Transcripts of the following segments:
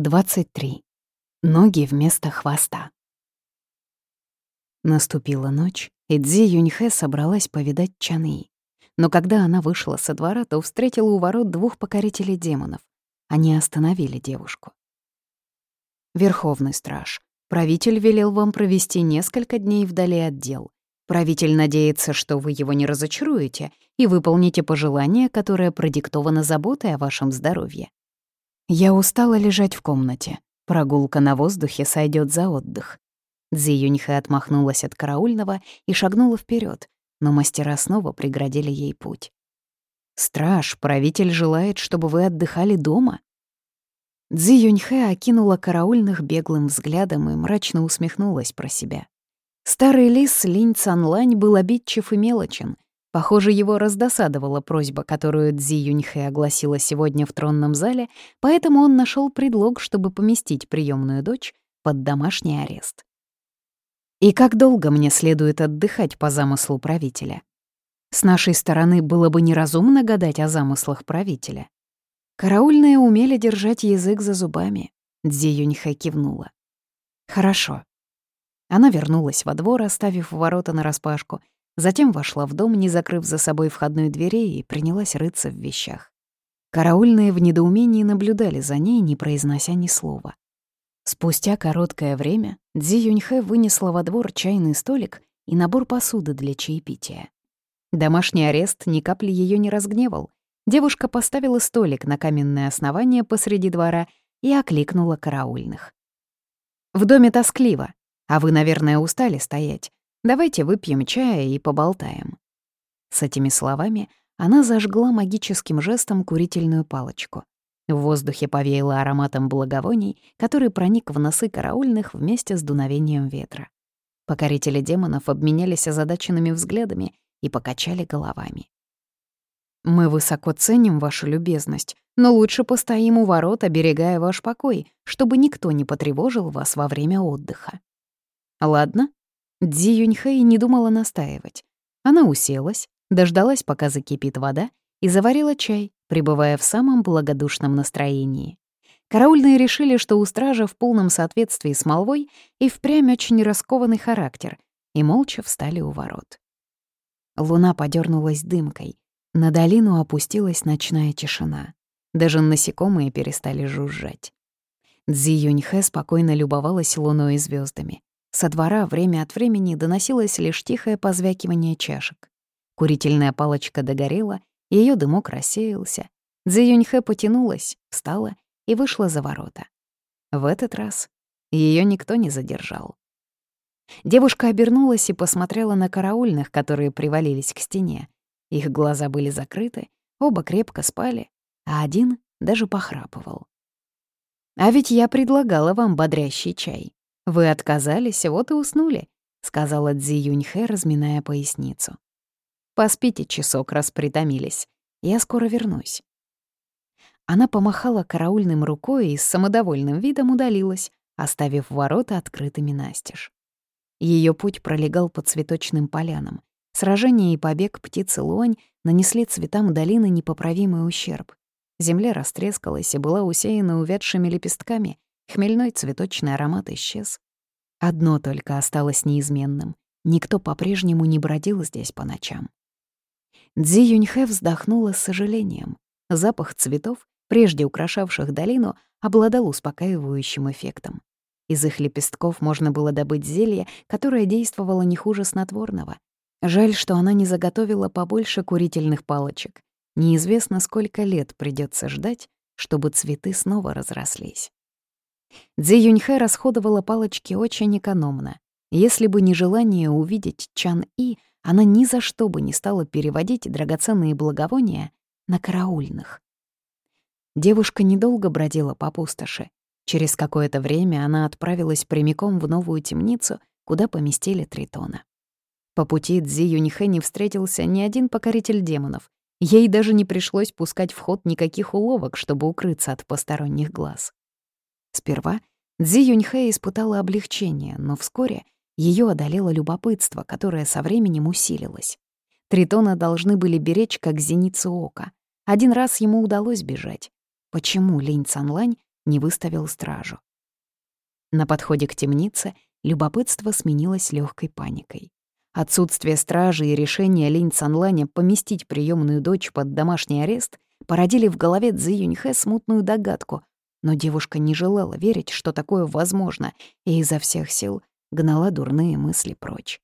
23. Ноги вместо хвоста. Наступила ночь, и Дзи Юньхэ собралась повидать Чаны. Но когда она вышла со двора, то встретила у ворот двух покорителей демонов. Они остановили девушку. «Верховный страж, правитель велел вам провести несколько дней вдали от дел. Правитель надеется, что вы его не разочаруете и выполните пожелание, которое продиктовано заботой о вашем здоровье. Я устала лежать в комнате. Прогулка на воздухе сойдет за отдых. Цзи Юньхэ отмахнулась от караульного и шагнула вперед, но мастера снова преградили ей путь. «Страж, правитель желает, чтобы вы отдыхали дома». Цзи Юньхэ окинула караульных беглым взглядом и мрачно усмехнулась про себя. Старый лис Линь Цанлань был обидчив и мелочен — Похоже, его раздосадовала просьба, которую Цзи Юньхэ огласила сегодня в тронном зале, поэтому он нашел предлог, чтобы поместить приемную дочь под домашний арест. И как долго мне следует отдыхать по замыслу правителя? С нашей стороны было бы неразумно гадать о замыслах правителя. Караульные умели держать язык за зубами. Дзи Юньхэ кивнула. «Хорошо». Она вернулась во двор, оставив ворота нараспашку, Затем вошла в дом, не закрыв за собой входной двери, и принялась рыться в вещах. Караульные в недоумении наблюдали за ней, не произнося ни слова. Спустя короткое время Дзи Юньхэ вынесла во двор чайный столик и набор посуды для чаепития. Домашний арест ни капли ее не разгневал. Девушка поставила столик на каменное основание посреди двора и окликнула караульных. «В доме тоскливо, а вы, наверное, устали стоять. Давайте выпьем чая и поболтаем». С этими словами она зажгла магическим жестом курительную палочку. В воздухе повеяло ароматом благовоний, который проник в носы караульных вместе с дуновением ветра. Покорители демонов обменялись озадаченными взглядами и покачали головами. «Мы высоко ценим вашу любезность, но лучше постоим у ворот, оберегая ваш покой, чтобы никто не потревожил вас во время отдыха». «Ладно», Дзи Юньхэй не думала настаивать. Она уселась, дождалась, пока закипит вода, и заварила чай, пребывая в самом благодушном настроении. Караульные решили, что у стража в полном соответствии с молвой и впрямь очень раскованный характер, и молча встали у ворот. Луна подернулась дымкой. На долину опустилась ночная тишина. Даже насекомые перестали жужжать. Цзи Юньхэ спокойно любовалась луной и звездами. Со двора время от времени доносилось лишь тихое позвякивание чашек. Курительная палочка догорела, ее дымок рассеялся. Цзэ потянулась, встала и вышла за ворота. В этот раз ее никто не задержал. Девушка обернулась и посмотрела на караульных, которые привалились к стене. Их глаза были закрыты, оба крепко спали, а один даже похрапывал. «А ведь я предлагала вам бодрящий чай», «Вы отказались, вот и уснули», — сказала Цзи Юньхэ, разминая поясницу. «Поспите часок, раз притомились. Я скоро вернусь». Она помахала караульным рукой и с самодовольным видом удалилась, оставив ворота открытыми настежь. Ее путь пролегал по цветочным полянам. Сражение и побег птицы Луань нанесли цветам долины непоправимый ущерб. Земля растрескалась и была усеяна увядшими лепестками, Хмельной цветочный аромат исчез. Одно только осталось неизменным. Никто по-прежнему не бродил здесь по ночам. Дзи Юньхэ вздохнула с сожалением. Запах цветов, прежде украшавших долину, обладал успокаивающим эффектом. Из их лепестков можно было добыть зелье, которое действовало не хуже снотворного. Жаль, что она не заготовила побольше курительных палочек. Неизвестно, сколько лет придется ждать, чтобы цветы снова разрослись. Цзи Юньхэ расходовала палочки очень экономно. Если бы не желание увидеть Чан И, она ни за что бы не стала переводить драгоценные благовония на караульных. Девушка недолго бродила по пустоши. Через какое-то время она отправилась прямиком в новую темницу, куда поместили Тритона. По пути Цзи Юньхэ не встретился ни один покоритель демонов. Ей даже не пришлось пускать в ход никаких уловок, чтобы укрыться от посторонних глаз. Сперва Цзи Юньхэ испытала облегчение, но вскоре ее одолело любопытство, которое со временем усилилось. Тритона должны были беречь как зеницу ока. Один раз ему удалось бежать. Почему Линь Цанлань не выставил стражу. На подходе к темнице любопытство сменилось легкой паникой. Отсутствие стражи и решение Линь Цанланя поместить приемную дочь под домашний арест породили в голове Цзи Юньхэ смутную догадку, но девушка не желала верить, что такое возможно, и изо всех сил гнала дурные мысли прочь.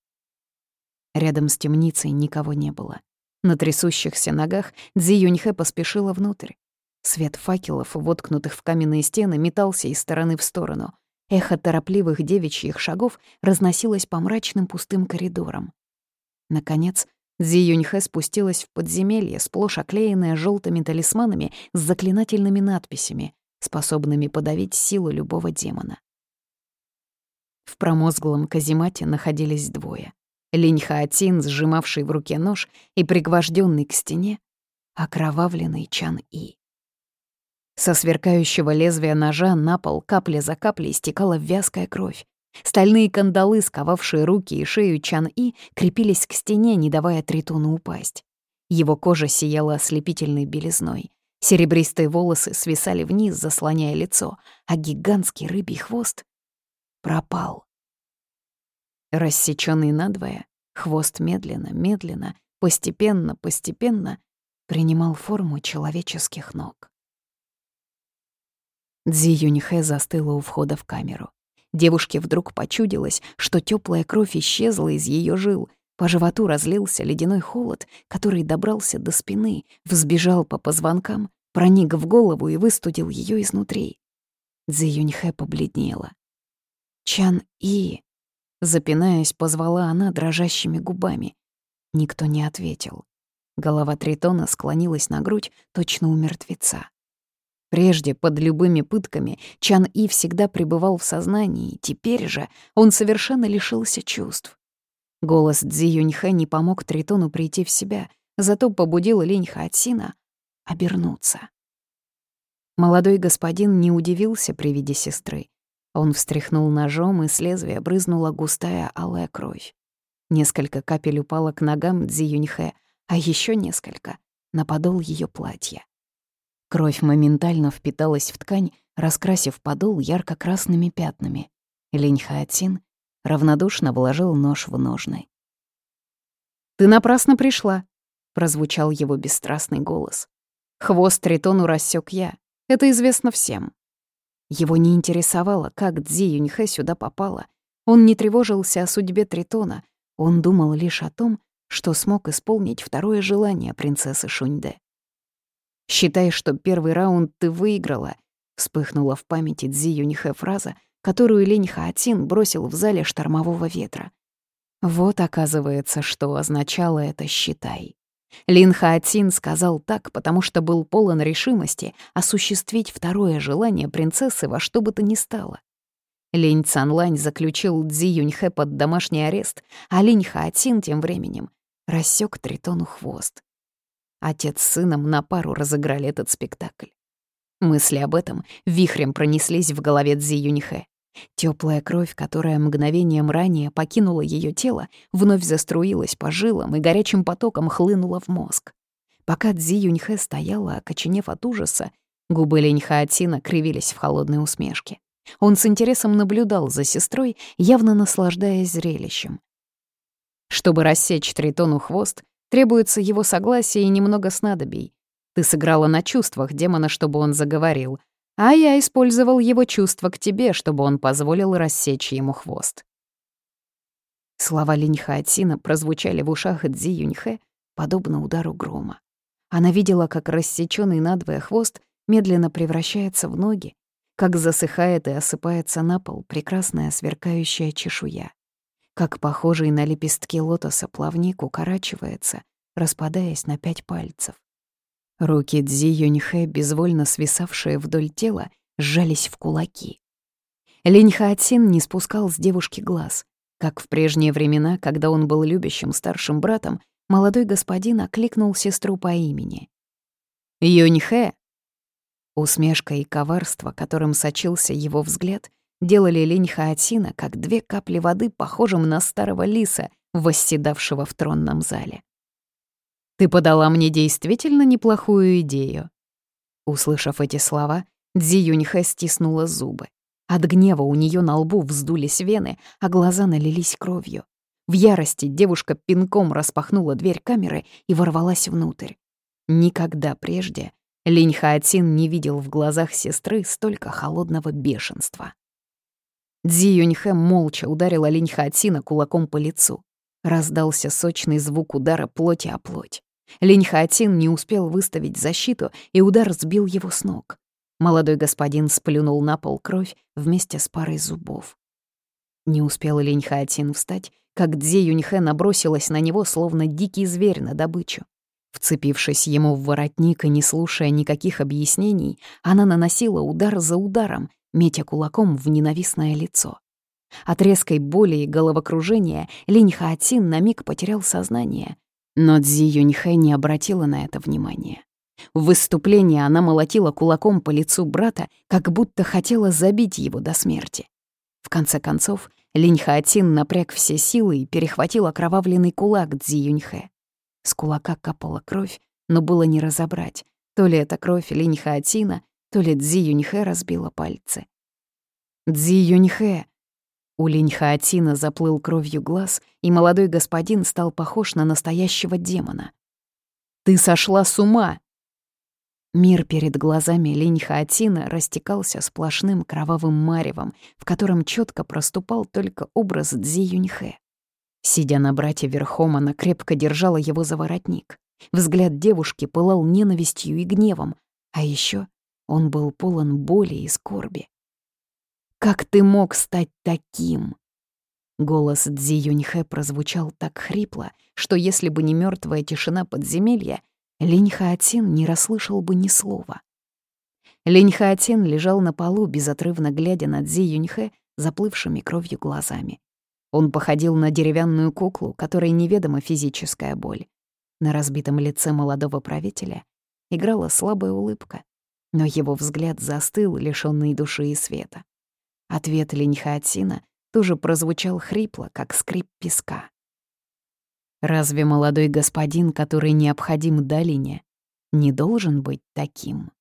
Рядом с темницей никого не было. На трясущихся ногах Цзи Юньхэ поспешила внутрь. Свет факелов, воткнутых в каменные стены, метался из стороны в сторону. Эхо торопливых девичьих шагов разносилось по мрачным пустым коридорам. Наконец, Зи Юньхэ спустилась в подземелье, сплошь оклеенное желтыми талисманами с заклинательными надписями, способными подавить силу любого демона. В промозглом каземате находились двое. Линь Хаотин, сжимавший в руке нож и пригвожденный к стене, окровавленный Чан И. Со сверкающего лезвия ножа на пол капля за каплей стекала вязкая кровь. Стальные кандалы, сковавшие руки и шею Чан-И, крепились к стене, не давая Тритону упасть. Его кожа сияла ослепительной белизной. Серебристые волосы свисали вниз, заслоняя лицо, а гигантский рыбий хвост пропал. Рассечённый надвое, хвост медленно, медленно, постепенно, постепенно принимал форму человеческих ног. Дзи Юньхэ застыла у входа в камеру. Девушке вдруг почудилось, что теплая кровь исчезла из ее жил, по животу разлился ледяной холод, который добрался до спины, взбежал по позвонкам, проник в голову и выстудил ее изнутри. Цзи Юньхэ побледнела. «Чан И!» Запинаясь, позвала она дрожащими губами. Никто не ответил. Голова Тритона склонилась на грудь, точно у мертвеца. Прежде, под любыми пытками, Чан И всегда пребывал в сознании, теперь же он совершенно лишился чувств. Голос Цзи Юньхэ не помог Тритону прийти в себя, зато побудил Линь Хаотсина обернуться. Молодой господин не удивился при виде сестры. Он встряхнул ножом, и с лезвия брызнула густая алая кровь. Несколько капель упало к ногам Цзи Юньхэ, а еще несколько — на подол ее платья. Кровь моментально впиталась в ткань, раскрасив подол ярко-красными пятнами. Линь Хаотин равнодушно вложил нож в ножны. «Ты напрасно пришла», — прозвучал его бесстрастный голос. «Хвост Тритону рассек я. Это известно всем». Его не интересовало, как Цзи Юньхэ сюда попала. Он не тревожился о судьбе Тритона. Он думал лишь о том, что смог исполнить второе желание принцессы Шуньде. «Считай, что первый раунд ты выиграла», — вспыхнула в памяти Цзи Юнихэ фраза, которую Лень Хаотин бросил в зале штормового ветра. Вот, оказывается, что означало это «считай». Лин Хаотин сказал так, потому что был полон решимости осуществить второе желание принцессы во что бы то ни стало. Линь Цанлань заключил Цзи Юньхэ под домашний арест, а Линь Хаотин тем временем рассек Тритону хвост. Отец с сыном на пару разыграли этот спектакль. Мысли об этом вихрем пронеслись в голове Цзи Юньхэ. Теплая кровь, которая мгновением ранее покинула ее тело, вновь заструилась по жилам и горячим потоком хлынула в мозг. Пока Цзи Юньхэ стояла, окоченев от ужаса, губы Леньхаотина кривились в холодной усмешке. Он с интересом наблюдал за сестрой, явно наслаждаясь зрелищем. Чтобы рассечь Тритону хвост, Требуется его согласие и немного снадобий. Ты сыграла на чувствах демона, чтобы он заговорил, а я использовал его чувства к тебе, чтобы он позволил рассечь ему хвост. Слова Линьха прозвучали в ушах Цзи Юньхэ, подобно удару грома. Она видела, как рассечённый надвое хвост медленно превращается в ноги, как засыхает и осыпается на пол прекрасная сверкающая чешуя как похожий на лепестки лотоса плавник укорачивается, распадаясь на пять пальцев. Руки Цзи Юньхэ, безвольно свисавшие вдоль тела, сжались в кулаки. Линь Хаотсин не спускал с девушки глаз. Как в прежние времена, когда он был любящим старшим братом, молодой господин окликнул сестру по имени. «Юньхэ!» Усмешка и коварство, которым сочился его взгляд, делали лень Хаотина, как две капли воды, похожим на старого лиса, восседавшего в тронном зале. «Ты подала мне действительно неплохую идею». Услышав эти слова, Дзи Юньхэ стиснула зубы. От гнева у нее на лбу вздулись вены, а глаза налились кровью. В ярости девушка пинком распахнула дверь камеры и ворвалась внутрь. Никогда прежде Линь Хаотин не видел в глазах сестры столько холодного бешенства. Дзи Юньхэ молча ударила Линь Хаотина кулаком по лицу. Раздался сочный звук удара плоти о плоть. Линь не успел выставить защиту, и удар сбил его с ног. Молодой господин сплюнул на пол кровь вместе с парой зубов. Не успел Линь встать, как Дзе Юньхэ набросилась на него, словно дикий зверь на добычу. Вцепившись ему в воротник и не слушая никаких объяснений, она наносила удар за ударом, метя кулаком в ненавистное лицо. От резкой боли и головокружения Линь Хаотин на миг потерял сознание, но Цзи Юньхэ не обратила на это внимания. В выступлении она молотила кулаком по лицу брата, как будто хотела забить его до смерти. В конце концов, Линь Хаотин напряг все силы и перехватил окровавленный кулак Цзи Юньхэ. С кулака капала кровь, но было не разобрать, то ли это кровь Линь Хаотина, то ли Цзи Юньхэ разбила пальцы. «Цзи Юньхэ!» У Линь Хаотина заплыл кровью глаз, и молодой господин стал похож на настоящего демона. «Ты сошла с ума!» Мир перед глазами Линь Хаотина растекался сплошным кровавым маревом, в котором четко проступал только образ Цзи Юньхэ. Сидя на брате верхом, она крепко держала его за воротник. Взгляд девушки пылал ненавистью и гневом, а еще он был полон боли и скорби. «Как ты мог стать таким?» Голос Дзи Юньхэ прозвучал так хрипло, что если бы не мертвая тишина подземелья, Линь Хаотин не расслышал бы ни слова. Линь Хаотин лежал на полу, безотрывно глядя на Дзи Юньхэ заплывшими кровью глазами. Он походил на деревянную куклу, которой неведома физическая боль. На разбитом лице молодого правителя играла слабая улыбка, но его взгляд застыл, лишённый души и света. Ответ Линьхаотсина тоже прозвучал хрипло, как скрип песка. Разве молодой господин, который необходим долине, не должен быть таким?